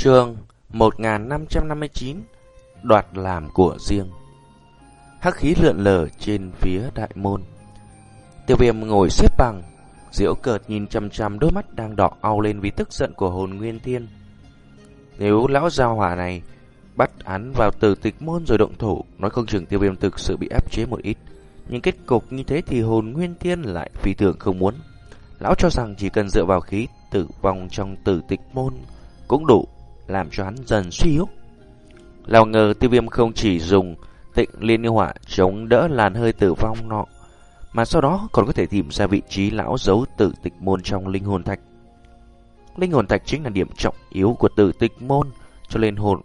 Chương 1559 Đoạt làm của riêng. Hắc khí lượn lờ trên phía đại môn. Tiêu viêm ngồi xếp bằng, Diễu cợt nhìn chăm chăm đôi mắt đang đỏ au lên vì tức giận của hồn nguyên thiên. Nếu lão giao hỏa này Bắt án vào từ tịch môn rồi động thủ, Nói không chừng tiêu viêm thực sự bị áp chế một ít. Nhưng kết cục như thế thì hồn nguyên thiên lại phi tưởng không muốn. Lão cho rằng chỉ cần dựa vào khí tử vong trong tử tịch môn cũng đủ làm cho hắn dần suy yếu. Lào ngờ tiêu viêm không chỉ dùng tịnh liên yêu hỏa chống đỡ làn hơi tử vong nọ, mà sau đó còn có thể tìm ra vị trí lão giấu tử tịch môn trong linh hồn thạch. Linh hồn thạch chính là điểm trọng yếu của tử tịch môn, cho nên hồn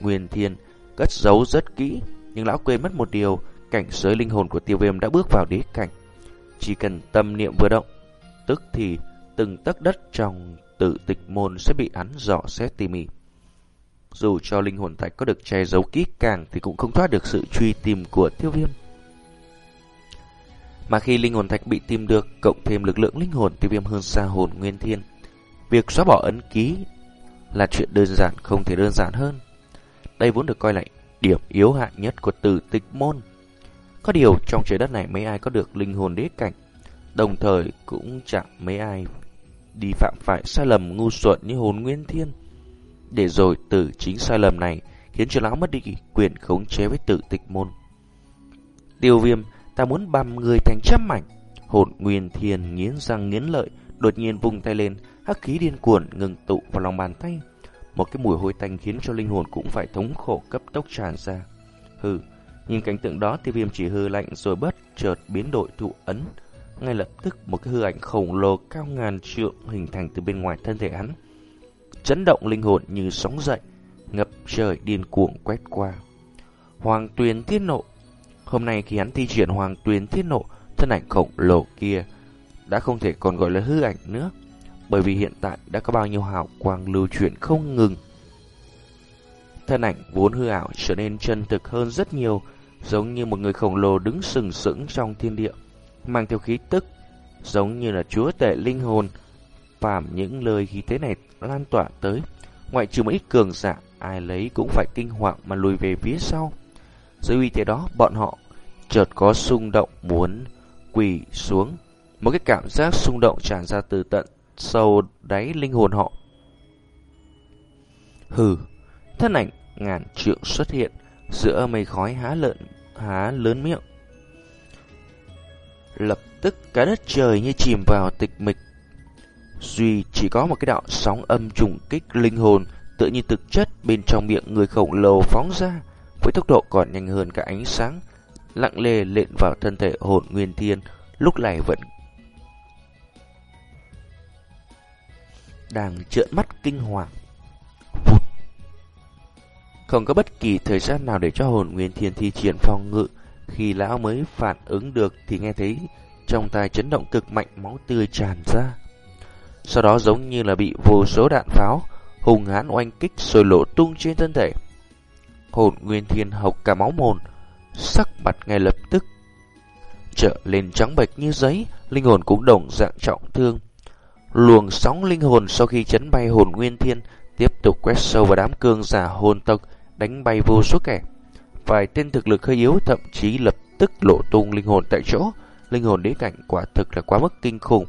nguyên thiên cất giấu rất kỹ, nhưng lão quên mất một điều, cảnh giới linh hồn của tiêu viêm đã bước vào đế cảnh. Chỉ cần tâm niệm vừa động, tức thì từng tấc đất trong tử tịch môn sẽ bị hắn dò xét tỉ mỉ. Dù cho linh hồn thạch có được che giấu kỹ càng thì cũng không thoát được sự truy tìm của tiêu viêm. Mà khi linh hồn thạch bị tìm được, cộng thêm lực lượng linh hồn tiêu viêm hơn xa hồn nguyên thiên, việc xóa bỏ ấn ký là chuyện đơn giản không thể đơn giản hơn. Đây vốn được coi là điểm yếu hại nhất của tử tịch môn. Có điều trong trời đất này mấy ai có được linh hồn đế cảnh, đồng thời cũng chẳng mấy ai đi phạm phải sai lầm ngu xuẩn như hồn nguyên thiên. Để rồi từ chính sai lầm này khiến cho lão mất đi quyền khống chế với tự tịch môn. Tiêu viêm, ta muốn băm người thành trăm mảnh. Hồn nguyên thiền nghiến răng nghiến lợi, đột nhiên vùng tay lên, hắc khí điên cuồn ngừng tụ vào lòng bàn tay. Một cái mùi hôi tanh khiến cho linh hồn cũng phải thống khổ cấp tốc tràn ra. Hừ, nhìn cảnh tượng đó tiêu viêm chỉ hư lạnh rồi bất chợt biến đổi thụ ấn, ngay lập tức một cái hư ảnh khổng lồ cao ngàn trượng hình thành từ bên ngoài thân thể hắn. Chấn động linh hồn như sóng dậy, ngập trời điên cuồng quét qua. Hoàng tuyền thiên nộ Hôm nay khi hắn thi triển hoàng tuyền thiên nộ, thân ảnh khổng lồ kia đã không thể còn gọi là hư ảnh nữa, bởi vì hiện tại đã có bao nhiêu hào quang lưu chuyển không ngừng. Thân ảnh vốn hư ảo trở nên chân thực hơn rất nhiều, giống như một người khổng lồ đứng sừng sững trong thiên địa mang theo khí tức, giống như là chúa tể linh hồn. Phàm những lời khí thế này lan tỏa tới, ngoại trừ mấy cường giả, ai lấy cũng phải kinh hoàng mà lùi về phía sau. Dưới uy thế đó, bọn họ chợt có xung động muốn quỳ xuống. Một cái cảm giác xung động tràn ra từ tận sâu đáy linh hồn họ. Hừ, thân ảnh ngàn trượng xuất hiện giữa mây khói há lợn há lớn miệng Lập tức cả đất trời như chìm vào tịch mịch. Duy chỉ có một cái đạo sóng âm trùng kích linh hồn tự như thực chất bên trong miệng người khổng lồ phóng ra với tốc độ còn nhanh hơn cả ánh sáng, lặng lề lện vào thân thể hồn nguyên thiên, lúc này vẫn đang trợn mắt kinh hoàng. Không có bất kỳ thời gian nào để cho hồn nguyên thiên thi triển phòng ngự, khi lão mới phản ứng được thì nghe thấy trong tai chấn động cực mạnh máu tươi tràn ra. Sau đó giống như là bị vô số đạn pháo hùng hãn oanh kích sôi lộ tung trên thân thể. Hồn Nguyên Thiên hộc cả máu mồn, sắc mặt ngay lập tức trở lên trắng bệch như giấy, linh hồn cũng đồng dạng trọng thương. Luồng sóng linh hồn sau khi chấn bay hồn Nguyên Thiên tiếp tục quét sâu vào đám cương giả hồn tộc, đánh bay vô số kẻ. Vài tên thực lực hơi yếu thậm chí lập tức lộ tung linh hồn tại chỗ. Linh hồn đế cảnh quả thực là quá mức kinh khủng.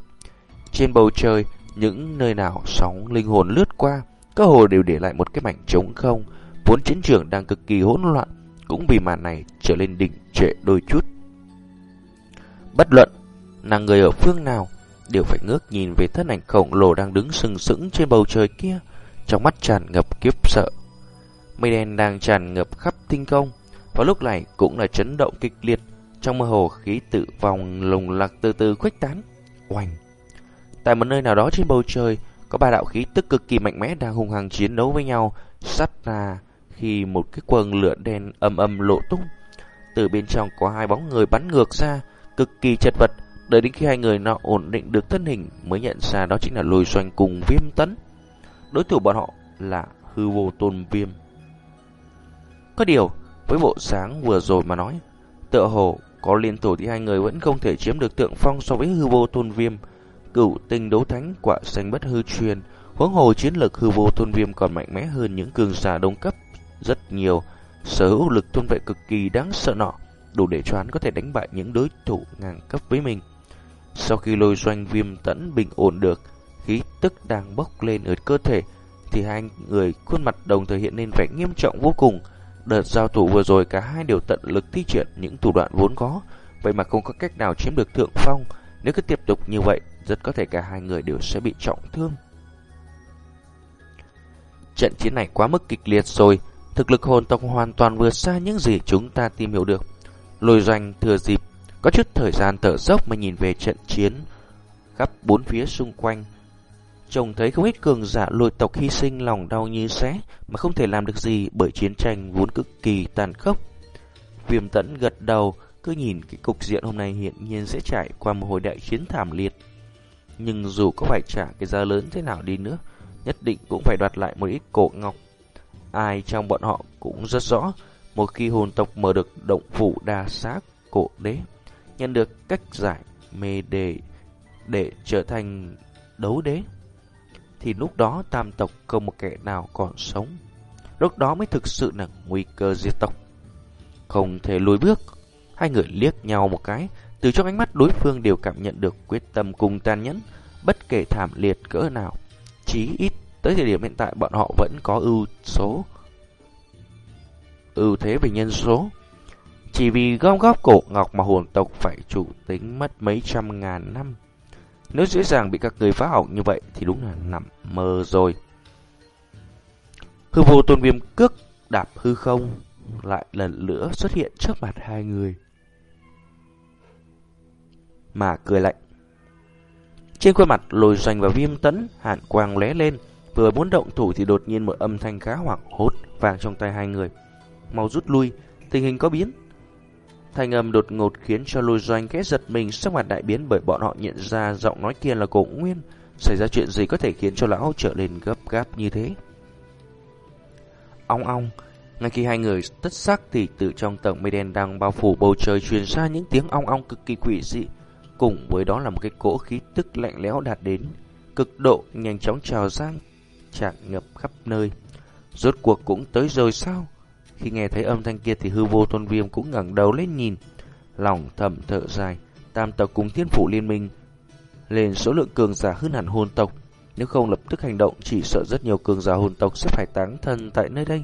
Trên bầu trời, những nơi nào sóng linh hồn lướt qua, cơ hồ đều để lại một cái mảnh trống không. Vốn chiến trường đang cực kỳ hỗn loạn, cũng vì màn này trở lên đỉnh trệ đôi chút. Bất luận là người ở phương nào, đều phải ngước nhìn về thân ảnh khổng lồ đang đứng sừng sững trên bầu trời kia, trong mắt tràn ngập kiếp sợ. Mây đen đang tràn ngập khắp tinh không, vào lúc này cũng là chấn động kịch liệt, trong mơ hồ khí tự vòng lồng lạc từ từ khuếch tán. Oanh! Tại một nơi nào đó trên bầu trời, có ba đạo khí tức cực kỳ mạnh mẽ đang hùng hăng chiến đấu với nhau, sắt ra khi một cái quần lửa đen âm âm lộ tung. Từ bên trong có hai bóng người bắn ngược ra, cực kỳ chật vật, đợi đến khi hai người nọ ổn định được thân hình mới nhận ra đó chính là lùi xoanh cùng viêm tấn. Đối thủ bọn họ là hư vô tôn viêm. Có điều, với bộ sáng vừa rồi mà nói, tựa hồ có liên thủ thì hai người vẫn không thể chiếm được tượng phong so với hư vô tôn viêm cựu tinh đấu thánh quả xanh bất hư truyền, Huống hồ chiến lực hư vô tôn viêm còn mạnh mẽ hơn những cường giả đông cấp rất nhiều, sở hữu lực tôn vệ cực kỳ đáng sợ nọ, đủ để cho hắn có thể đánh bại những đối thủ ngang cấp với mình. Sau khi lôi doanh viêm tẫn bình ổn được, khí tức đang bốc lên ở cơ thể, thì hai người khuôn mặt đồng thời hiện lên vẻ nghiêm trọng vô cùng. Đợt giao thủ vừa rồi cả hai đều tận lực thi triển những thủ đoạn vốn có, vậy mà không có cách nào chiếm được thượng phong. Nếu cứ tiếp tục như vậy, rất có thể cả hai người đều sẽ bị trọng thương. Trận chiến này quá mức kịch liệt rồi, thực lực hồn tộc hoàn toàn vượt xa những gì chúng ta tìm hiểu được. Lôi doanh thừa dịp, có chút thời gian thở dốc mà nhìn về trận chiến khắp bốn phía xung quanh. Trông thấy không ít cường giả lôi tộc hy sinh lòng đau như xé mà không thể làm được gì bởi chiến tranh vốn cực kỳ tàn khốc. Viêm tẫn gật đầu, cứ nhìn cái cục diện hôm nay hiện nhiên sẽ trải qua một hồi đại chiến thảm liệt. Nhưng dù có phải trả cái giá lớn thế nào đi nữa, nhất định cũng phải đoạt lại một ít cổ ngọc. Ai trong bọn họ cũng rất rõ, một khi hồn tộc mở được động phủ đa xác cổ đế, nhận được cách giải mê đề để trở thành đấu đế, thì lúc đó tam tộc không một kẻ nào còn sống. Lúc đó mới thực sự là nguy cơ diệt tộc. Không thể lùi bước, hai người liếc nhau một cái, từ trong ánh mắt đối phương đều cảm nhận được quyết tâm cùng tàn nhẫn, bất kể thảm liệt cỡ nào. Chí ít tới thời điểm hiện tại bọn họ vẫn có ưu số ưu thế về nhân số. Chỉ vì gom góp cổ ngọc mà hồn tộc phải chủ tính mất mấy trăm ngàn năm. Nếu dễ dàng bị các người phá hỏng như vậy thì đúng là nằm mơ rồi. Hư vô tôn viêm cước đạp hư không lại lần nữa xuất hiện trước mặt hai người. Mà cười lạnh. Trên khuôn mặt lồi doanh và viêm tấn, hàn quang lóe lên. Vừa muốn động thủ thì đột nhiên một âm thanh khá hoảng hốt vang trong tay hai người. Mau rút lui, tình hình có biến. Thanh âm đột ngột khiến cho lôi doanh ghét giật mình sắc mặt đại biến bởi bọn họ nhận ra giọng nói kia là cổ nguyên. Xảy ra chuyện gì có thể khiến cho lão trở lên gấp gáp như thế? Ong ong, ngay khi hai người tất sắc thì từ trong tầng mây đen đang bao phủ bầu trời truyền ra những tiếng ong ong cực kỳ quỷ dị. Cùng với đó là một cái cỗ khí tức lạnh lẽo đạt đến, cực độ nhanh chóng trào ra, tràn ngập khắp nơi. Rốt cuộc cũng tới rồi sao? Khi nghe thấy âm thanh kia thì hư vô tôn viêm cũng ngẩng đầu lên nhìn, lòng thầm thở dài, tam tộc cùng thiên phủ liên minh lên số lượng cường giả hơn hẳn hồn tộc, nếu không lập tức hành động chỉ sợ rất nhiều cường giả hồn tộc sẽ phải táng thân tại nơi đây.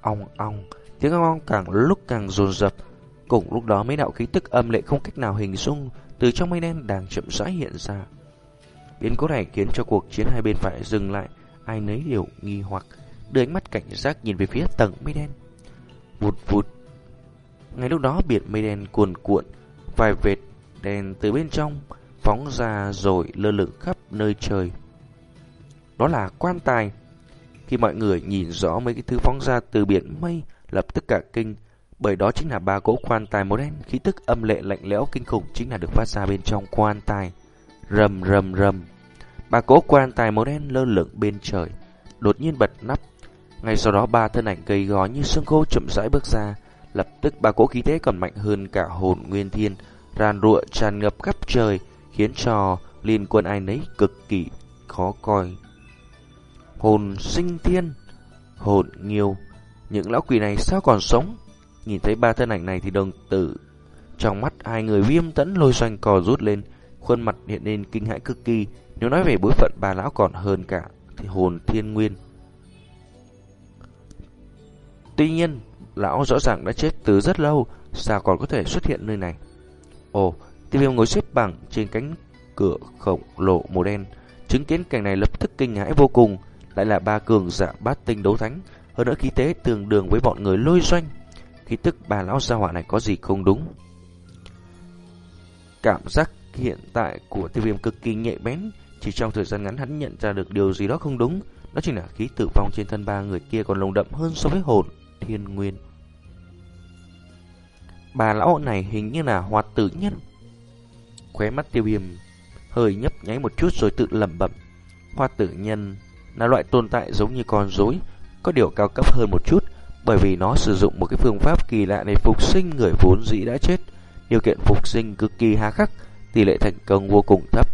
Ong ong, tiếng ong ong càng lúc càng dồn dập, cùng lúc đó mấy đạo khí tức âm lệ không cách nào hình dung từ trong mây đen đang chậm rãi hiện ra. Biến cố này khiến cho cuộc chiến hai bên phải dừng lại, ai nấy đều nghi hoặc, đưa ánh mắt cảnh giác nhìn về phía tầng mây đen. Vụt vụt. Ngay lúc đó biển mây đen cuồn cuộn, vài vệt đèn từ bên trong phóng ra rồi lơ lửng khắp nơi trời. Đó là quan tài. Khi mọi người nhìn rõ mấy cái thứ phóng ra từ biển mây, lập tức cả kinh, bởi đó chính là ba cỗ quan tài màu đen, khí tức âm lệ lạnh lẽo kinh khủng chính là được phát ra bên trong quan tài. Rầm rầm rầm. Ba cỗ quan tài màu đen lơ lửng bên trời, đột nhiên bật nắp. Ngay sau đó ba thân ảnh gầy gò như xương khô chậm rãi bước ra, lập tức ba cỗ khí thế còn mạnh hơn cả hồn nguyên thiên, ràn rụa tràn ngập khắp trời, khiến cho liên quân ai nấy cực kỳ khó coi. Hồn sinh thiên, hồn nghiêu, những lão quỷ này sao còn sống? Nhìn thấy ba thân ảnh này thì đồng tử trong mắt hai người viêm tẫn lôi xoanh cò rút lên, khuôn mặt hiện lên kinh hãi cực kỳ. Nếu nói về bối phận bà lão còn hơn cả thì hồn thiên nguyên. Tuy nhiên, lão rõ ràng đã chết từ rất lâu, sao còn có thể xuất hiện nơi này? Ồ, tiêu viêm ngồi xếp bằng trên cánh cửa khổng lồ màu đen. Chứng kiến cảnh này lập tức kinh hãi vô cùng, lại là ba cường giả bát tinh đấu thánh, hơn nữa khí tế tương đương với bọn người lôi doanh. Khí tức bà lão gia hỏa này có gì không đúng? Cảm giác hiện tại của tiêu viêm cực kỳ nhạy bén, chỉ trong thời gian ngắn hắn nhận ra được điều gì đó không đúng, đó chính là khí tử vong trên thân ba người kia còn lồng đậm hơn so với hồn thiên nguyên. Bà lão này hình như là hoạt tử nhân. Khóe mắt tiêu viêm hơi nhấp nháy một chút rồi tự lẩm bẩm. Hoa tử nhân là loại tồn tại giống như con rối, có điều cao cấp hơn một chút, bởi vì nó sử dụng một cái phương pháp kỳ lạ để phục sinh người vốn dĩ đã chết. Điều kiện phục sinh cực kỳ hà khắc, tỷ lệ thành công vô cùng thấp,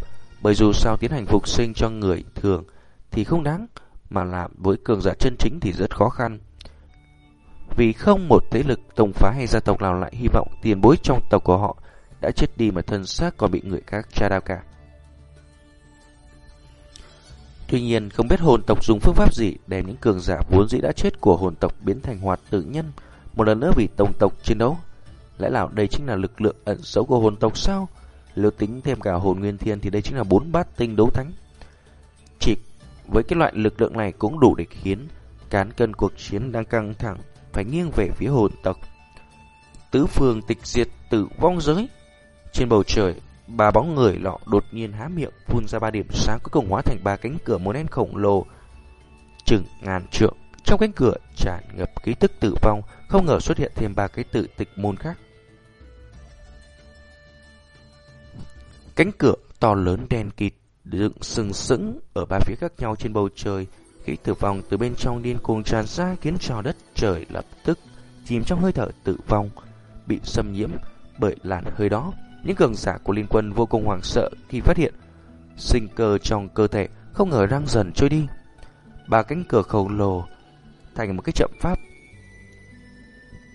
bởi dù sao tiến hành phục sinh cho người thường thì không đáng, mà làm với cường giả chân chính thì rất khó khăn. Vì không một thế lực tông phá hay gia tộc nào lại hy vọng tiền bối trong tộc của họ đã chết đi mà thân xác còn bị người khác tra đao cả. Tuy nhiên, không biết hồn tộc dùng phương pháp gì đem những cường giả vốn dĩ đã chết của hồn tộc biến thành hoạt tự nhân, một lần nữa vì tông tộc chiến đấu. Lẽ nào đây chính là lực lượng ẩn xấu của hồn tộc sao? Nếu tính thêm cả hồn nguyên thiên thì đây chính là bốn bát tinh đấu thánh. Chỉ với cái loại lực lượng này cũng đủ để khiến cán cân cuộc chiến đang căng thẳng phải nghiêng về phía hồn tộc. Tứ phương tịch diệt tử vong giới. Trên bầu trời, ba bóng người lọ đột nhiên há miệng phun ra ba điểm sáng cuối cùng hóa thành ba cánh cửa muốn đen khổng lồ chừng ngàn trượng. Trong cánh cửa tràn ngập ký tức tử vong, không ngờ xuất hiện thêm ba cái tự tịch môn khác. Cánh cửa to lớn đen kịt dựng sừng sững ở ba phía khác nhau trên bầu trời, khí tử vong từ bên trong điên cuồng tràn ra khiến cho đất trời lập tức chìm trong hơi thở tử vong, bị xâm nhiễm bởi làn hơi đó. Những cường giả của liên quân vô cùng hoảng sợ khi phát hiện sinh cơ trong cơ thể không ngờ đang dần trôi đi. Ba cánh cửa khổng lồ thành một cái trận pháp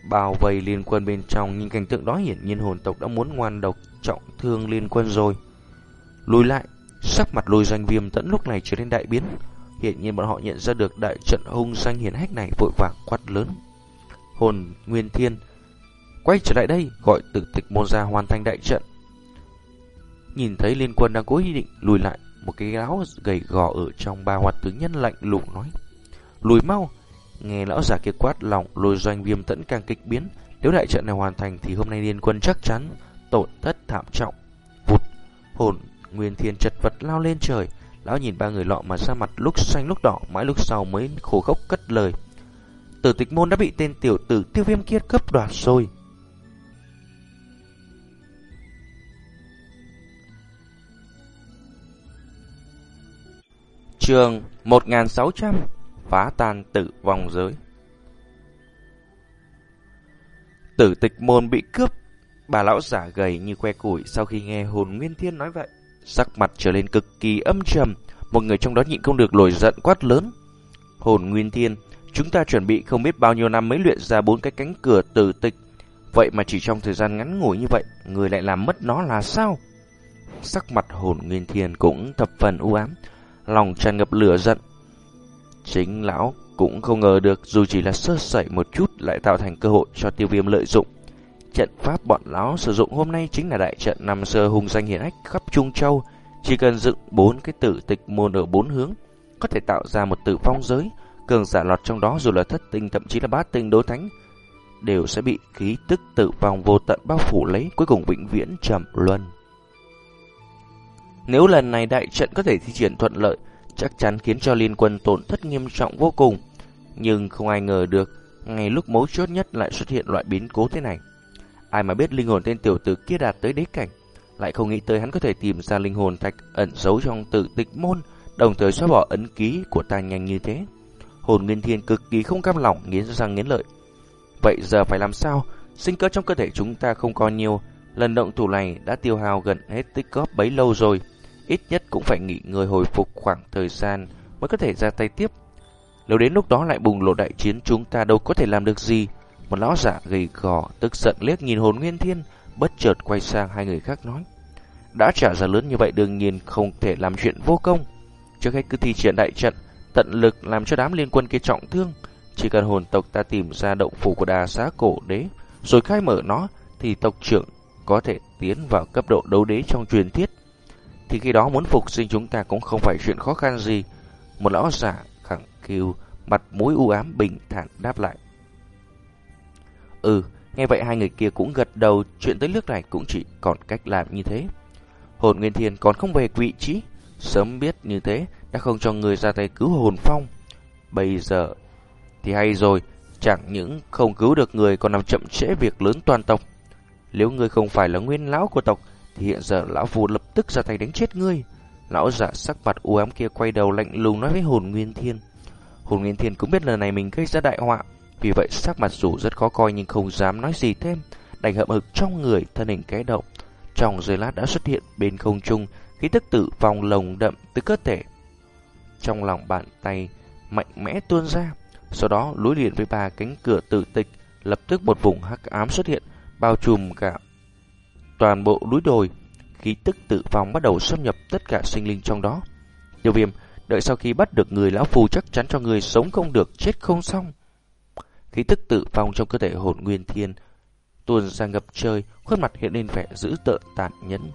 bao vây liên quân bên trong nhưng cảnh tượng đó hiển nhiên hồn tộc đã muốn ngoan độc trọng thương liên quân rồi. Lùi lại, sắc mặt lùi doanh viêm tẫn lúc này trở nên đại biến. Hiện nhiên bọn họ nhận ra được đại trận hung danh hiển hách này vội vàng quát lớn. Hồn Nguyên Thiên quay trở lại đây gọi tử tịch môn ra hoàn thành đại trận. Nhìn thấy liên quân đang cố ý định lùi lại, một cái lão gầy gò ở trong ba hoạt tướng nhân lạnh lùng nói. Lùi mau! Nghe lão giả kia quát lòng lùi doanh viêm tẫn càng kịch biến. Nếu đại trận này hoàn thành thì hôm nay liên quân chắc chắn tổn thất thảm trọng. Vụt! Hồn Nguyên Thiên chật vật lao lên trời. Lão nhìn ba người lọ mà ra mặt lúc xanh lúc đỏ, mãi lúc sau mới khổ khốc cất lời. Tử tịch môn đã bị tên tiểu tử tiêu viêm kia cấp đoạt rồi. Trường 1600 Phá tan tử vong giới. Tử tịch môn bị cướp, Bà lão giả gầy như que củi Sau khi nghe hồn nguyên thiên nói vậy. Sắc mặt trở lên cực kỳ âm trầm, Một người trong đó nhịn không được nổi giận quát lớn. Hồn nguyên thiên, Chúng ta chuẩn bị không biết bao nhiêu năm mới luyện ra bốn cái cánh cửa tử tịch. Vậy mà chỉ trong thời gian ngắn ngủi như vậy, Người lại làm mất nó là sao? Sắc mặt hồn nguyên thiên cũng thập phần u ám lòng tràn ngập lửa giận. Chính lão cũng không ngờ được dù chỉ là sơ sẩy một chút lại tạo thành cơ hội cho tiêu viêm lợi dụng. Trận pháp bọn lão sử dụng hôm nay chính là đại trận nằm sơ hùng danh hiển ách khắp Trung Châu. Chỉ cần dựng bốn cái tử tịch môn ở bốn hướng, có thể tạo ra một tử phong giới. Cường giả lọt trong đó dù là thất tinh thậm chí là bát tinh đối thánh, đều sẽ bị khí tức tử vong vô tận bao phủ lấy, cuối cùng vĩnh viễn trầm luân. Nếu lần này đại trận có thể thi triển thuận lợi, chắc chắn khiến cho liên quân tổn thất nghiêm trọng vô cùng. Nhưng không ai ngờ được, ngay lúc mấu chốt nhất lại xuất hiện loại biến cố thế này. Ai mà biết linh hồn tên tiểu tử kia đạt tới đế cảnh, lại không nghĩ tới hắn có thể tìm ra linh hồn thạch ẩn giấu trong tự tịch môn, đồng thời xóa bỏ ấn ký của ta nhanh như thế. Hồn Nguyên Thiên cực kỳ không cam lòng nghiến răng nghiến lợi. Vậy giờ phải làm sao? Sinh cơ trong cơ thể chúng ta không còn nhiều, lần động thủ này đã tiêu hao gần hết tích góp bấy lâu rồi ít nhất cũng phải nghỉ ngơi hồi phục khoảng thời gian mới có thể ra tay tiếp. Nếu đến lúc đó lại bùng lộ đại chiến chúng ta đâu có thể làm được gì. Một lão giả gầy gò, tức giận liếc nhìn hồn nguyên thiên, bất chợt quay sang hai người khác nói. Đã trả giá lớn như vậy đương nhiên không thể làm chuyện vô công. Trước hết cứ thi triển đại trận, tận lực làm cho đám liên quân kia trọng thương. Chỉ cần hồn tộc ta tìm ra động phủ của đà xá cổ đế, rồi khai mở nó, thì tộc trưởng có thể tiến vào cấp độ đấu đế trong truyền thuyết thì khi đó muốn phục sinh chúng ta cũng không phải chuyện khó khăn gì. Một lão giả khẳng kêu, mặt mũi u ám bình thản đáp lại. Ừ, nghe vậy hai người kia cũng gật đầu, chuyện tới nước này cũng chỉ còn cách làm như thế. Hồn Nguyên Thiên còn không về vị trí, sớm biết như thế đã không cho người ra tay cứu hồn phong. Bây giờ thì hay rồi, chẳng những không cứu được người còn làm chậm trễ việc lớn toàn tộc. Nếu người không phải là nguyên lão của tộc, thì hiện giờ lão phù lập tức ra tay đánh chết ngươi. Lão giả sắc mặt u ám kia quay đầu lạnh lùng nói với hồn nguyên thiên. Hồn nguyên thiên cũng biết lần này mình gây ra đại họa, vì vậy sắc mặt dù rất khó coi nhưng không dám nói gì thêm, đành hậm hực trong người thân hình cái động. Trong giây lát đã xuất hiện bên không trung, khí tức tử vong lồng đậm từ cơ thể. trong lòng bàn tay mạnh mẽ tuôn ra. Sau đó lối liền với ba cánh cửa tự tịch, lập tức một vùng hắc ám xuất hiện, bao trùm cả toàn bộ núi đồi. Khí tức tự phong bắt đầu xâm nhập tất cả sinh linh trong đó. Tiêu viêm, đợi sau khi bắt được người lão phù chắc chắn cho người sống không được, chết không xong. Khí tức tự phong trong cơ thể hồn nguyên thiên tuôn ra ngập trời, khuôn mặt hiện lên vẻ dữ tợn tàn nhẫn.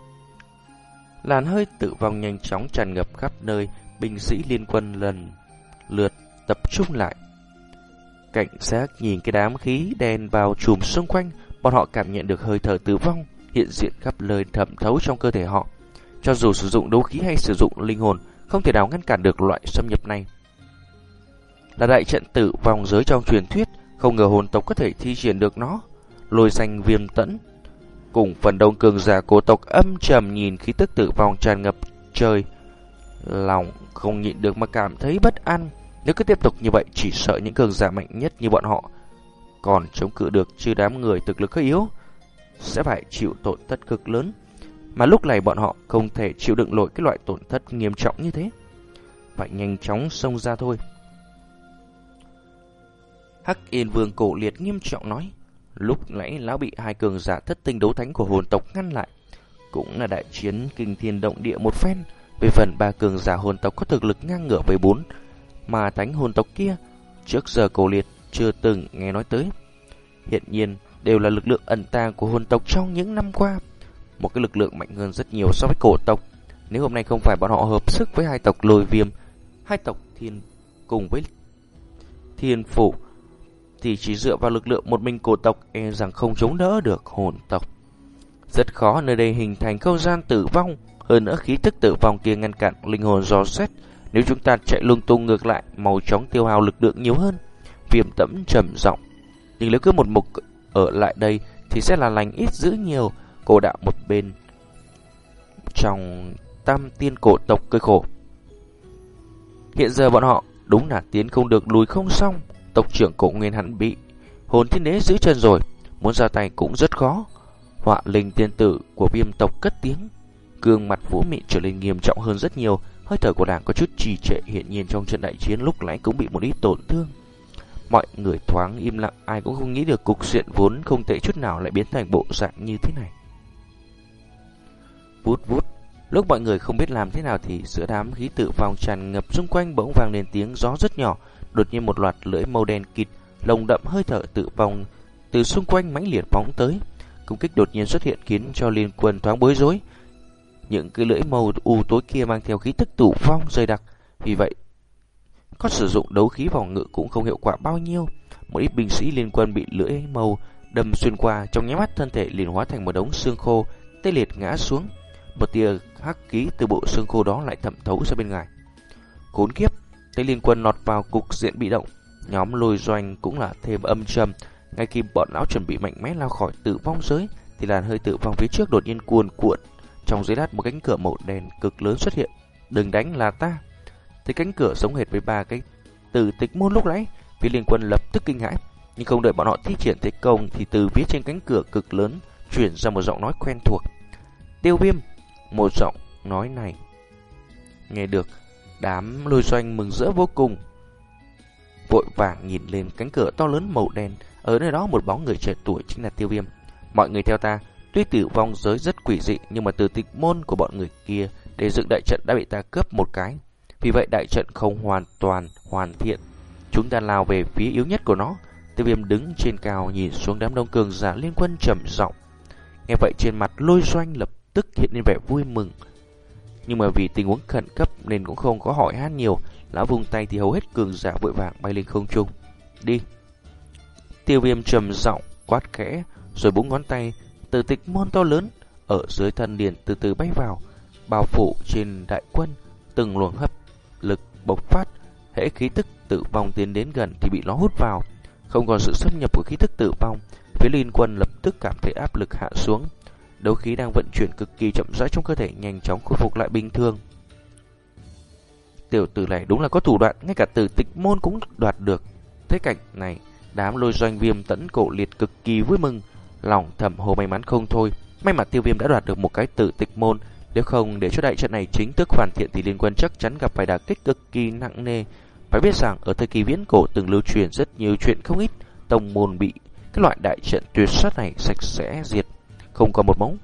Làn hơi tự vong nhanh chóng tràn ngập khắp nơi, binh sĩ liên quân lần lượt tập trung lại. Cảnh giác nhìn cái đám khí đen bao trùm xung quanh, bọn họ cảm nhận được hơi thở tử vong hiện diện khắp nơi thẩm thấu trong cơ thể họ. Cho dù sử dụng đấu khí hay sử dụng linh hồn, không thể nào ngăn cản được loại xâm nhập này. Là đại trận tử vong giới trong truyền thuyết, không ngờ hồn tộc có thể thi triển được nó. Lôi xanh viêm tẫn, cùng phần đông cường giả cổ tộc âm trầm nhìn khí tức tử vong tràn ngập trời. Lòng không nhịn được mà cảm thấy bất an. Nếu cứ tiếp tục như vậy, chỉ sợ những cường giả mạnh nhất như bọn họ còn chống cự được chứ đám người thực lực hơi yếu sẽ phải chịu tổn thất cực lớn. Mà lúc này bọn họ không thể chịu đựng nổi cái loại tổn thất nghiêm trọng như thế. Phải nhanh chóng xông ra thôi. Hắc Yên Vương cổ liệt nghiêm trọng nói. Lúc nãy lão bị hai cường giả thất tinh đấu thánh của hồn tộc ngăn lại. Cũng là đại chiến kinh thiên động địa một phen. Về phần ba cường giả hồn tộc có thực lực ngang ngửa với bốn. Mà thánh hồn tộc kia, trước giờ cổ liệt chưa từng nghe nói tới. Hiện nhiên, đều là lực lượng ẩn tàng của hồn tộc trong những năm qua. Một cái lực lượng mạnh hơn rất nhiều so với cổ tộc. Nếu hôm nay không phải bọn họ hợp sức với hai tộc lôi viêm, hai tộc thiên cùng với thiên phủ, thì chỉ dựa vào lực lượng một mình cổ tộc e rằng không chống đỡ được hồn tộc. Rất khó nơi đây hình thành không gian tử vong, hơn nữa khí tức tử vong kia ngăn cản linh hồn dò xét. Nếu chúng ta chạy lung tung ngược lại, màu chóng tiêu hao lực lượng nhiều hơn. Viêm tẫm trầm giọng Nhưng nếu cứ một mục ở lại đây thì sẽ là lành ít dữ nhiều. cô đạo một bên trong tam tiên cổ tộc cơ khổ. Hiện giờ bọn họ đúng là tiến không được lùi không xong. Tộc trưởng cổ nguyên hắn bị hồn thiên đế giữ chân rồi. Muốn ra tay cũng rất khó. Họa linh tiên tử của viêm tộc cất tiếng. Gương mặt vũ mị trở nên nghiêm trọng hơn rất nhiều. Hơi thở của nàng có chút trì trệ hiện nhiên trong trận đại chiến lúc nãy cũng bị một ít tổn thương. Mọi người thoáng im lặng, ai cũng không nghĩ được cục diện vốn không tệ chút nào lại biến thành bộ dạng như thế này. Vút vút, lúc mọi người không biết làm thế nào thì giữa đám khí tự vòng tràn ngập xung quanh bỗng vang lên tiếng gió rất nhỏ, đột nhiên một loạt lưỡi màu đen kịt, lồng đậm hơi thở tự vòng từ xung quanh mãnh liệt phóng tới. Công kích đột nhiên xuất hiện khiến cho liên quân thoáng bối rối. Những cái lưỡi màu u tối kia mang theo khí tức tủ phong dày đặc, vì vậy có sử dụng đấu khí vào ngự cũng không hiệu quả bao nhiêu. Một ít binh sĩ liên quân bị lưỡi màu đâm xuyên qua, trong nháy mắt thân thể liền hóa thành một đống xương khô, tê liệt ngã xuống. Một tia hắc khí từ bộ xương khô đó lại thẩm thấu ra bên ngoài. Khốn kiếp, thấy liên quân nọt vào cục diện bị động, nhóm lôi doanh cũng là thêm âm trầm. Ngay khi bọn lão chuẩn bị mạnh mẽ lao khỏi tử vong giới, thì làn hơi tử vong phía trước đột nhiên cuồn cuộn. Trong dưới đất một cánh cửa màu đen cực lớn xuất hiện. Đừng đánh là ta. Thấy cánh cửa giống hệt với ba cái từ tịch môn lúc nãy, phía liên quân lập tức kinh hãi. Nhưng không đợi bọn họ thi triển thế công thì từ phía trên cánh cửa cực lớn chuyển ra một giọng nói quen thuộc. Tiêu viêm, một giọng nói này. Nghe được, đám lôi doanh mừng rỡ vô cùng. Vội vàng nhìn lên cánh cửa to lớn màu đen, ở nơi đó một bóng người trẻ tuổi chính là tiêu viêm. Mọi người theo ta, tuy tử vong giới rất quỷ dị nhưng mà từ tịch môn của bọn người kia để dựng đại trận đã bị ta cướp một cái. Vì vậy đại trận không hoàn toàn hoàn thiện. Chúng ta lao về phía yếu nhất của nó. Tiêu viêm đứng trên cao nhìn xuống đám đông cường giả liên quân trầm giọng. Nghe vậy trên mặt lôi doanh lập tức hiện lên vẻ vui mừng. Nhưng mà vì tình huống khẩn cấp nên cũng không có hỏi han nhiều. Lão vùng tay thì hầu hết cường giả vội vàng bay lên không trung. Đi. Tiêu viêm trầm giọng quát khẽ, rồi búng ngón tay từ tịch môn to lớn ở dưới thân liền từ từ bay vào bao phủ trên đại quân, từng luồng hấp lực bộc phát, hễ khí tức tự vong tiến đến gần thì bị nó hút vào, không còn sự xâm nhập của khí tức tự vong, phía liên quân lập tức cảm thấy áp lực hạ xuống, đấu khí đang vận chuyển cực kỳ chậm rãi trong cơ thể nhanh chóng khôi phục lại bình thường. Tiểu tử này đúng là có thủ đoạn, ngay cả từ tịch môn cũng đoạt được. Thế cảnh này, đám lôi doanh viêm tẫn cổ liệt cực kỳ vui mừng, lòng thầm hồ may mắn không thôi. May mà tiêu viêm đã đoạt được một cái tử tịch môn, nếu không để cho đại trận này chính thức hoàn thiện thì liên quân chắc chắn gặp phải đả kích cực kỳ nặng nề. Phải biết rằng ở thời kỳ viễn cổ từng lưu truyền rất nhiều chuyện không ít, tông môn bị cái loại đại trận tuyệt sát này sạch sẽ diệt, không còn một móng.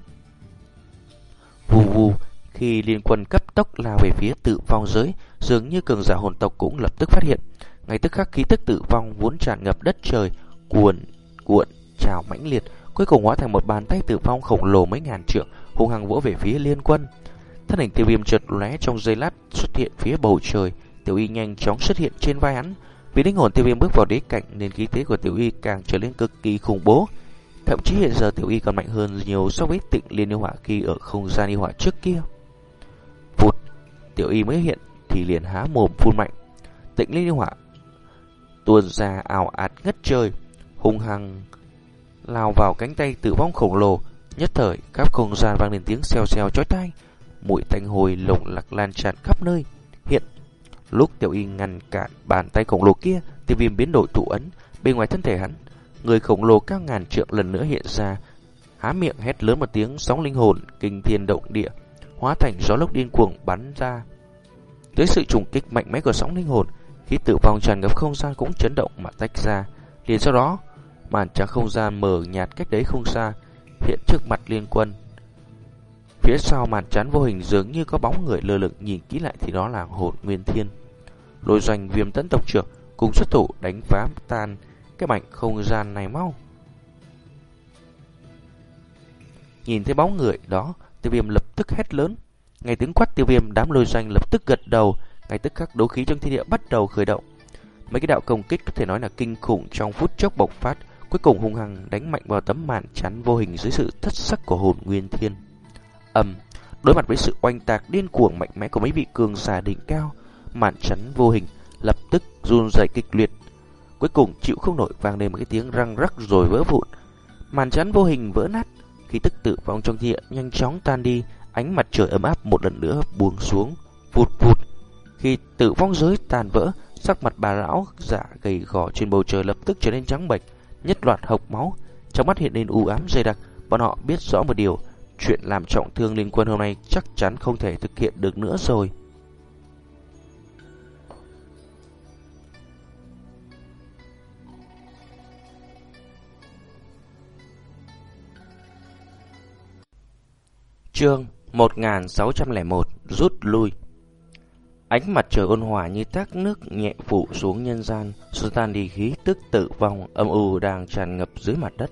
Vù vù, khi liên quân cấp tốc lao về phía tự vong giới, dường như cường giả hồn tộc cũng lập tức phát hiện. Ngay tức khắc khí tức tự vong vốn tràn ngập đất trời, cuồn cuộn trào mãnh liệt, cuối cùng hóa thành một bàn tay tự vong khổng lồ mấy ngàn trượng, hung hăng vỗ về phía liên quân. Thân hình tiêu viêm chợt lóe trong giây lát xuất hiện phía bầu trời, tiểu y nhanh chóng xuất hiện trên vai hắn. Vì linh hồn tiêu viêm bước vào đế cảnh nên khí thế của tiểu y càng trở nên cực kỳ khủng bố. Thậm chí hiện giờ tiểu y còn mạnh hơn nhiều so với tịnh liên yêu hỏa khi ở không gian yêu hỏa trước kia. Vụt, tiểu y mới hiện thì liền há mồm phun mạnh. Tịnh liên yêu hỏa tuôn ra ảo ạt ngất trời, hung hăng lao vào cánh tay tử vong khổng lồ, nhất thời khắp không gian vang lên tiếng xèo xèo chói tai, mũi tanh hồi lồng lạc lan tràn khắp nơi. Hiện lúc tiểu y ngăn cản bàn tay khổng lồ kia, tiêu viêm biến đổi thủ ấn bên ngoài thân thể hắn, người khổng lồ cao ngàn trượng lần nữa hiện ra, há miệng hét lớn một tiếng sóng linh hồn kinh thiên động địa, hóa thành gió lốc điên cuồng bắn ra. Dưới sự trùng kích mạnh mẽ của sóng linh hồn, khí tử vong tràn ngập không gian cũng chấn động mà tách ra. Liền sau đó, màn trắng không gian mờ nhạt cách đấy không xa, hiện trước mặt liên quân. Phía sau màn chắn vô hình dường như có bóng người lơ lửng nhìn kỹ lại thì đó là hồn nguyên thiên. Lôi doanh viêm tấn tộc trưởng cùng xuất thủ đánh phá tan cái mảnh không gian này mau. Nhìn thấy bóng người đó, tiêu viêm lập tức hét lớn. Ngay tiếng quát tiêu viêm đám lôi doanh lập tức gật đầu, ngay tức khắc đấu khí trong thiên địa bắt đầu khởi động. Mấy cái đạo công kích có thể nói là kinh khủng trong phút chốc bộc phát, cuối cùng hung hăng đánh mạnh vào tấm màn chắn vô hình dưới sự thất sắc của hồn nguyên thiên. Ầm, đối mặt với sự oanh tạc điên cuồng mạnh mẽ của mấy vị cường giả đỉnh cao, màn chắn vô hình lập tức run rẩy kịch liệt. Cuối cùng chịu không nổi vang lên một cái tiếng răng rắc rồi vỡ vụn. Màn chắn vô hình vỡ nát, khi tức tự vong trong địa nhanh chóng tan đi, ánh mặt trời ấm áp một lần nữa buông xuống, vụt vụt. Khi tử vong giới tàn vỡ, sắc mặt bà lão giả gầy gò trên bầu trời lập tức trở nên trắng bệch, nhất loạt hộc máu, trong mắt hiện lên u ám dày đặc. Bọn họ biết rõ một điều, chuyện làm trọng thương liên quân hôm nay chắc chắn không thể thực hiện được nữa rồi. Chương 1601 Rút lui Ánh mặt trời ôn hòa như thác nước nhẹ phủ xuống nhân gian, xua tan đi khí tức tử vong âm u đang tràn ngập dưới mặt đất.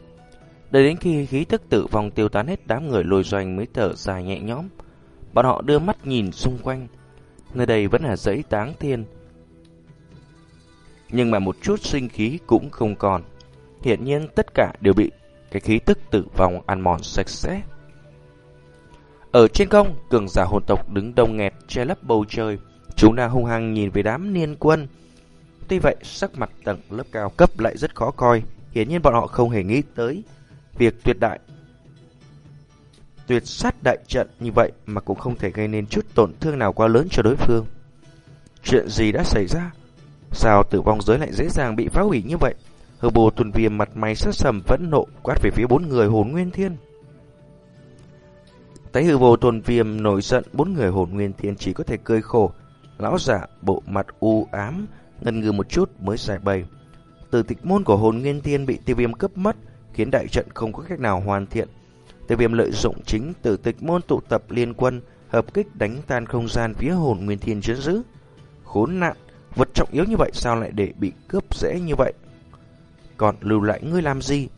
Đợi đến khi khí tức tử vong tiêu tán hết đám người lôi doanh mới thở dài nhẹ nhõm. Bọn họ đưa mắt nhìn xung quanh. Nơi đây vẫn là dãy táng thiên. Nhưng mà một chút sinh khí cũng không còn. Hiện nhiên tất cả đều bị cái khí tức tử vong ăn mòn sạch sẽ. Ở trên không, cường giả hồn tộc đứng đông nghẹt che lấp bầu trời. Chúng đang hung hăng nhìn về đám niên quân. Tuy vậy, sắc mặt tầng lớp cao cấp lại rất khó coi. Hiển nhiên bọn họ không hề nghĩ tới việc tuyệt đại tuyệt sát đại trận như vậy mà cũng không thể gây nên chút tổn thương nào quá lớn cho đối phương. Chuyện gì đã xảy ra? Sao tử vong giới lại dễ dàng bị phá hủy như vậy? Hờ bồ tuần viêm mặt mày sát sầm vẫn nộ quát về phía bốn người hồn nguyên thiên. Thấy hư vô tuần viêm nổi giận bốn người hồn nguyên thiên chỉ có thể cười khổ. Lão giả bộ mặt u ám, ngần ngừ một chút mới giải bày. Từ tịch môn của hồn nguyên thiên bị tiêu viêm cấp mất, khiến đại trận không có cách nào hoàn thiện. Tiêu viêm lợi dụng chính từ tịch môn tụ tập liên quân, hợp kích đánh tan không gian phía hồn nguyên thiên chiến giữ. Khốn nạn, vật trọng yếu như vậy sao lại để bị cướp dễ như vậy? Còn lưu lại ngươi làm gì?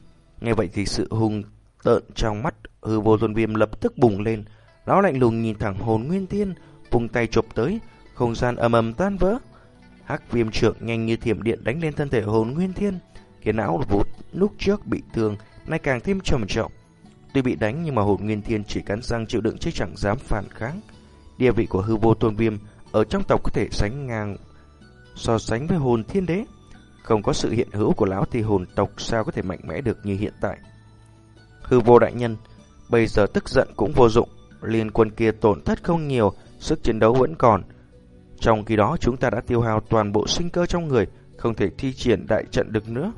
Nghe vậy thì sự hung tợn trong mắt hư vô tuần viêm lập tức bùng lên. Lão lạnh lùng nhìn thẳng hồn nguyên thiên, vùng tay chụp tới, không gian ầm ầm tan vỡ. Hắc viêm trượng nhanh như thiểm điện đánh lên thân thể hồn nguyên thiên, khiến não vụt lúc trước bị thương, nay càng thêm trầm trọng. Tuy bị đánh nhưng mà hồn nguyên thiên chỉ cắn răng chịu đựng chứ chẳng dám phản kháng. Địa vị của hư vô tôn viêm ở trong tộc có thể sánh ngang so sánh với hồn thiên đế. Không có sự hiện hữu của lão thì hồn tộc sao có thể mạnh mẽ được như hiện tại. Hư vô đại nhân, bây giờ tức giận cũng vô dụng, liên quân kia tổn thất không nhiều, sức chiến đấu vẫn còn. Trong khi đó chúng ta đã tiêu hao toàn bộ sinh cơ trong người, không thể thi triển đại trận được nữa.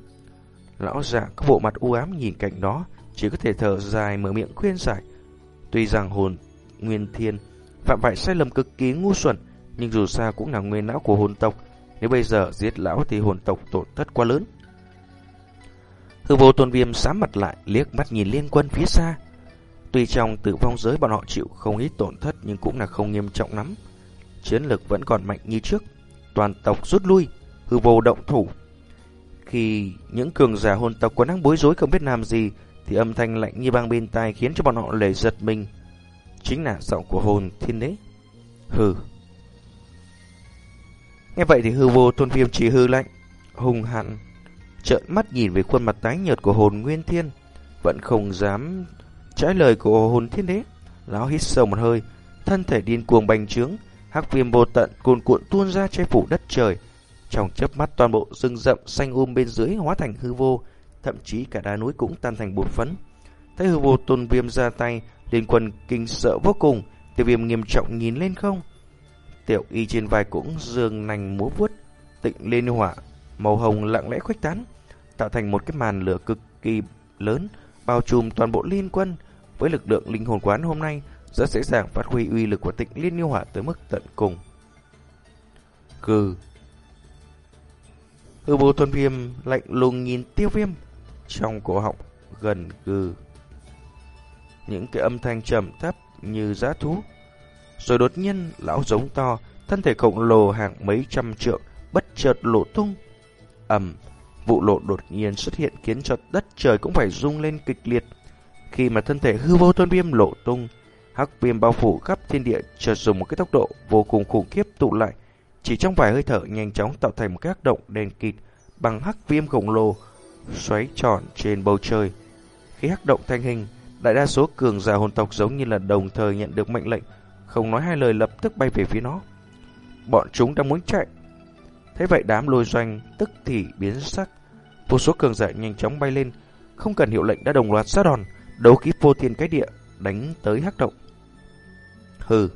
Lão già có bộ mặt u ám nhìn cảnh đó, chỉ có thể thở dài mở miệng khuyên giải. Tuy rằng hồn Nguyên Thiên phạm phải sai lầm cực kỳ ngu xuẩn, nhưng dù sao cũng là nguyên não của hồn tộc, nếu bây giờ giết lão thì hồn tộc tổn thất quá lớn. Hư vô tôn viêm sám mặt lại, liếc mắt nhìn liên quân phía xa. Tuy trong tử vong giới bọn họ chịu không ít tổn thất nhưng cũng là không nghiêm trọng lắm. Chiến lực vẫn còn mạnh như trước. Toàn tộc rút lui, hư vô động thủ. Khi những cường giả hồn tộc quấn đang bối rối không biết làm gì thì âm thanh lạnh như băng bên tai khiến cho bọn họ lề giật mình. Chính là giọng của hồn thiên đế. Hừ. Nghe vậy thì hư vô tôn viêm chỉ hư lạnh, hùng hẳn, trợn mắt nhìn về khuôn mặt tái nhợt của hồn nguyên thiên, vẫn không dám trái lời của hồn thiên đế. Lão hít sâu một hơi, thân thể điên cuồng bành trướng, hắc viêm vô tận cuồn cuộn tuôn ra che phủ đất trời. Trong chớp mắt toàn bộ rừng rậm xanh um bên dưới hóa thành hư vô, thậm chí cả đá núi cũng tan thành bột phấn. Thấy hư vô tôn viêm ra tay, liên quân kinh sợ vô cùng, tiêu viêm nghiêm trọng nhìn lên không. Tiểu y trên vai cũng dương nành múa vuốt, tịnh lên hỏa, màu hồng lặng lẽ khuếch tán, tạo thành một cái màn lửa cực kỳ lớn, bao trùm toàn bộ liên quân. Với lực lượng linh hồn quán hôm nay, rất dễ dàng phát huy uy lực của tịnh liên yêu hỏa tới mức tận cùng. Cừ. Hư vô thuần viêm lạnh lùng nhìn tiêu viêm Trong cổ họng gần gừ Những cái âm thanh trầm thấp như giá thú. Rồi đột nhiên lão giống to, Thân thể khổng lồ hàng mấy trăm trượng, Bất chợt lộ tung. Ầm. Vụ lộ đột nhiên xuất hiện khiến cho đất trời cũng phải rung lên kịch liệt. Khi mà thân thể hư vô thuần viêm lộ tung Hắc viêm bao phủ khắp thiên địa chợt dùng một cái tốc độ vô cùng khủng khiếp tụ lại chỉ trong vài hơi thở nhanh chóng tạo thành một cái hắc động đen kịt bằng hắc viêm khổng lồ xoáy tròn trên bầu trời. Khi hắc động thành hình, đại đa số cường giả hồn tộc giống như là đồng thời nhận được mệnh lệnh, không nói hai lời lập tức bay về phía nó. Bọn chúng đang muốn chạy. Thế vậy đám lôi doanh tức thì biến sắc. Vô số cường giả nhanh chóng bay lên, không cần hiệu lệnh đã đồng loạt sát đòn, đấu khí vô thiên cái địa đánh tới hắc động. Hừ,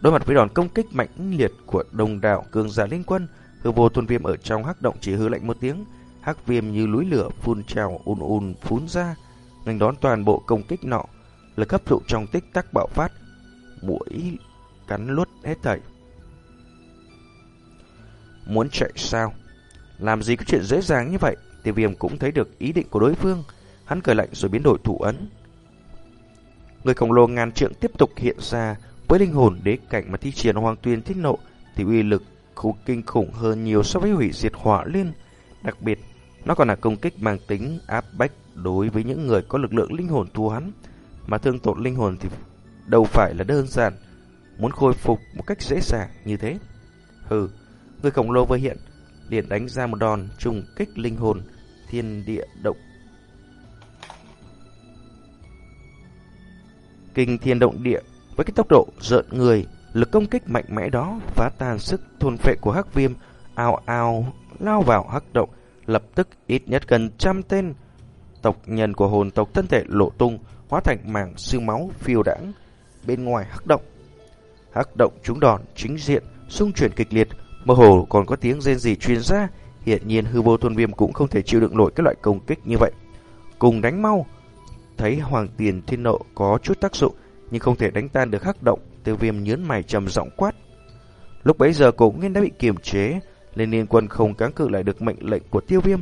Đối mặt với đòn công kích mạnh liệt của đồng đạo cường giả liên quân, hư vô thôn viêm ở trong hắc động chỉ hư lạnh một tiếng, hắc viêm như núi lửa phun trào ùn ùn phún ra, ngành đón toàn bộ công kích nọ, lực hấp thụ trong tích tắc bạo phát, mũi cắn luốt hết thảy. Muốn chạy sao? Làm gì có chuyện dễ dàng như vậy? Tiêu viêm cũng thấy được ý định của đối phương, hắn cười lạnh rồi biến đổi thủ ấn. Người khổng lồ ngàn trượng tiếp tục hiện ra, với linh hồn đế cảnh mà thi triển hoàng tuyền thích nộ thì uy lực khủng kinh khủng hơn nhiều so với hủy diệt hỏa liên. Đặc biệt, nó còn là công kích mang tính áp bách đối với những người có lực lượng linh hồn thua hắn. Mà thương tổn linh hồn thì đâu phải là đơn giản, muốn khôi phục một cách dễ dàng như thế. Hừ, người khổng lồ vừa hiện, liền đánh ra một đòn trùng kích linh hồn, thiên địa động. Kinh thiên động địa với cái tốc độ rợn người, lực công kích mạnh mẽ đó phá tan sức thôn phệ của hắc viêm, ao ao lao vào hắc động, lập tức ít nhất gần trăm tên tộc nhân của hồn tộc thân thể lộ tung, hóa thành mảng xương máu phiêu đãng bên ngoài hắc động. Hắc động trúng đòn chính diện, xung chuyển kịch liệt, mơ hồ còn có tiếng rên rỉ truyền ra, hiện nhiên hư vô thôn viêm cũng không thể chịu đựng nổi các loại công kích như vậy. Cùng đánh mau, thấy hoàng tiền thiên nộ có chút tác dụng, nhưng không thể đánh tan được hắc động, tiêu viêm nhướng mày trầm giọng quát. Lúc bấy giờ cổ nguyên đã bị kiềm chế, nên liên quân không kháng cự lại được mệnh lệnh của tiêu viêm.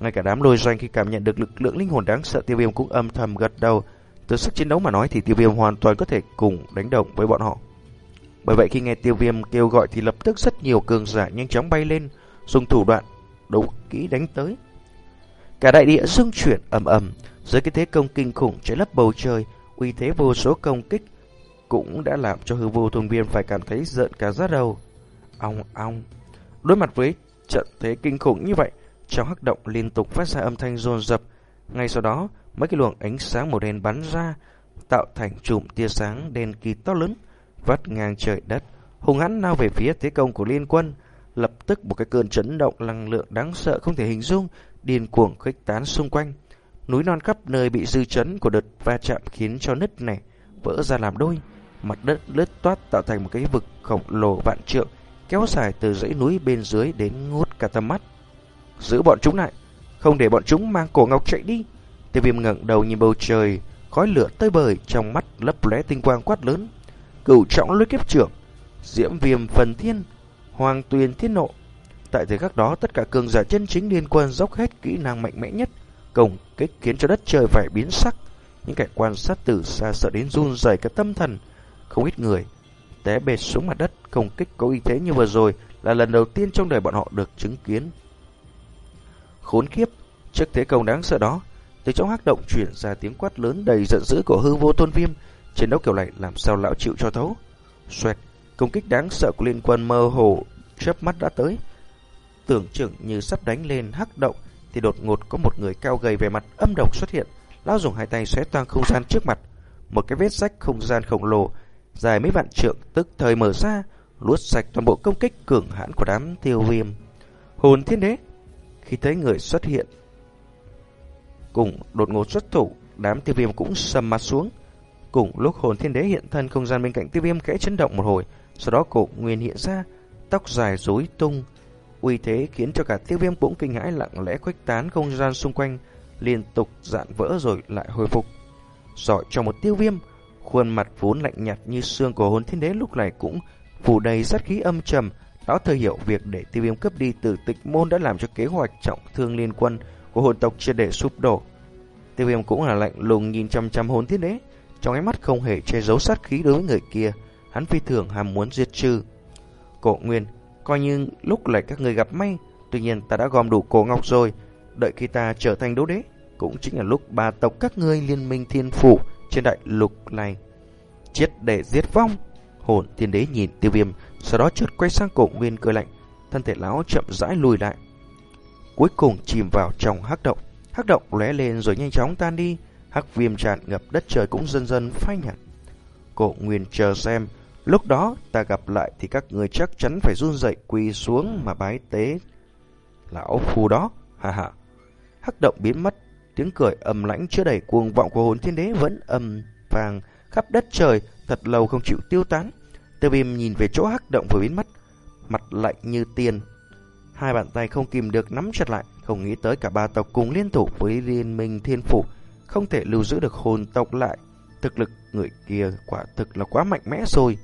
Ngay cả đám lôi doanh khi cảm nhận được lực lượng linh hồn đáng sợ tiêu viêm cũng âm thầm gật đầu. Từ sức chiến đấu mà nói thì tiêu viêm hoàn toàn có thể cùng đánh đồng với bọn họ. Bởi vậy khi nghe tiêu viêm kêu gọi thì lập tức rất nhiều cường giả nhanh chóng bay lên, dùng thủ đoạn đấu kỹ đánh tới. Cả đại địa rung chuyển ầm ầm, dưới cái thế công kinh khủng cháy lấp bầu trời, uy thế vô số công kích cũng đã làm cho hư vô thôn viên phải cảm thấy giận cả rát đầu. Ong ong. Đối mặt với trận thế kinh khủng như vậy, trong hắc động liên tục phát ra âm thanh rồn rập. Ngay sau đó, mấy cái luồng ánh sáng màu đen bắn ra, tạo thành chùm tia sáng đen kỳ to lớn, vắt ngang trời đất, hùng hãn lao về phía thế công của liên quân. Lập tức một cái cơn chấn động năng lượng đáng sợ không thể hình dung, điên cuồng khuếch tán xung quanh. Núi non khắp nơi bị dư chấn của đợt va chạm khiến cho nứt nẻ, vỡ ra làm đôi. Mặt đất lướt toát tạo thành một cái vực khổng lồ vạn trượng, kéo dài từ dãy núi bên dưới đến ngút cả tầm mắt. Giữ bọn chúng lại, không để bọn chúng mang cổ ngọc chạy đi. Tiêu viêm ngẩng đầu nhìn bầu trời, khói lửa tơi bời trong mắt lấp lóe tinh quang quát lớn. cửu trọng lôi kiếp trưởng, diễm viêm phần thiên, hoàng tuyền thiên nộ. Tại thời khắc đó, tất cả cường giả chân chính liên quân dốc hết kỹ năng mạnh mẽ nhất, công kích khiến cho đất trời phải biến sắc. Những kẻ quan sát từ xa sợ đến run rẩy cả tâm thần, không ít người té bệt xuống mặt đất, công kích có uy thế như vừa rồi là lần đầu tiên trong đời bọn họ được chứng kiến. Khốn kiếp, trước thế công đáng sợ đó, từ trong hắc động chuyển ra tiếng quát lớn đầy giận dữ của hư vô tôn viêm, chiến đấu kiểu này làm sao lão chịu cho thấu. Xoẹt, công kích đáng sợ của liên quân mơ hồ chớp mắt đã tới. Tưởng chừng như sắp đánh lên hắc động thì đột ngột có một người cao gầy về mặt âm độc xuất hiện, lão dùng hai tay xé toang không gian trước mặt, một cái vết rách không gian khổng lồ dài mấy vạn trượng tức thời mở ra, luốt sạch toàn bộ công kích cường hãn của đám tiêu viêm. Hồn thiên đế, khi thấy người xuất hiện, cùng đột ngột xuất thủ, đám tiêu viêm cũng sầm mặt xuống. Cùng lúc hồn thiên đế hiện thân không gian bên cạnh tiêu viêm khẽ chấn động một hồi, sau đó cổ nguyên hiện ra, tóc dài rối tung. Uy thế khiến cho cả tiêu viêm cũng kinh hãi lặng lẽ khuếch tán không gian xung quanh, liên tục dạn vỡ rồi lại hồi phục. Giỏi cho một tiêu viêm, khuôn mặt vốn lạnh nhạt như xương của hồn thiên đế lúc này cũng phủ đầy sát khí âm trầm. Đó thời hiểu việc để tiêu viêm cướp đi từ tịch môn đã làm cho kế hoạch trọng thương liên quân của hồn tộc chưa để sụp đổ. Tiêu viêm cũng là lạnh lùng nhìn chăm chăm hồn thiên đế, trong ánh mắt không hề che giấu sát khí đối với người kia, hắn phi thường ham muốn diệt trừ. Cổ Nguyên, coi như lúc này các người gặp may, tuy nhiên ta đã gom đủ cổ ngọc rồi, đợi khi ta trở thành đấu đế, cũng chính là lúc ba tộc các ngươi liên minh thiên phủ trên đại lục này. Chết để giết vong. Hồn thiên đế nhìn tiêu viêm, sau đó chợt quay sang cổ nguyên cười lạnh, thân thể lão chậm rãi lùi lại. Cuối cùng chìm vào trong hắc động, hắc động lóe lên rồi nhanh chóng tan đi, hắc viêm tràn ngập đất trời cũng dần dần phai nhạt. Cổ nguyên chờ xem, lúc đó ta gặp lại thì các người chắc chắn phải run dậy quỳ xuống mà bái tế. Lão phu đó, ha ha. Hắc động biến mất, Tiếng cười âm lãnh chứa đầy cuồng vọng của hồn thiên đế vẫn âm vàng khắp đất trời, thật lâu không chịu tiêu tán. Tiêu viêm nhìn về chỗ hắc động vừa biến mất, mặt lạnh như tiền. Hai bàn tay không kìm được nắm chặt lại, không nghĩ tới cả ba tộc cùng liên thủ với liên minh thiên phủ, không thể lưu giữ được hồn tộc lại. Thực lực người kia quả thực là quá mạnh mẽ rồi.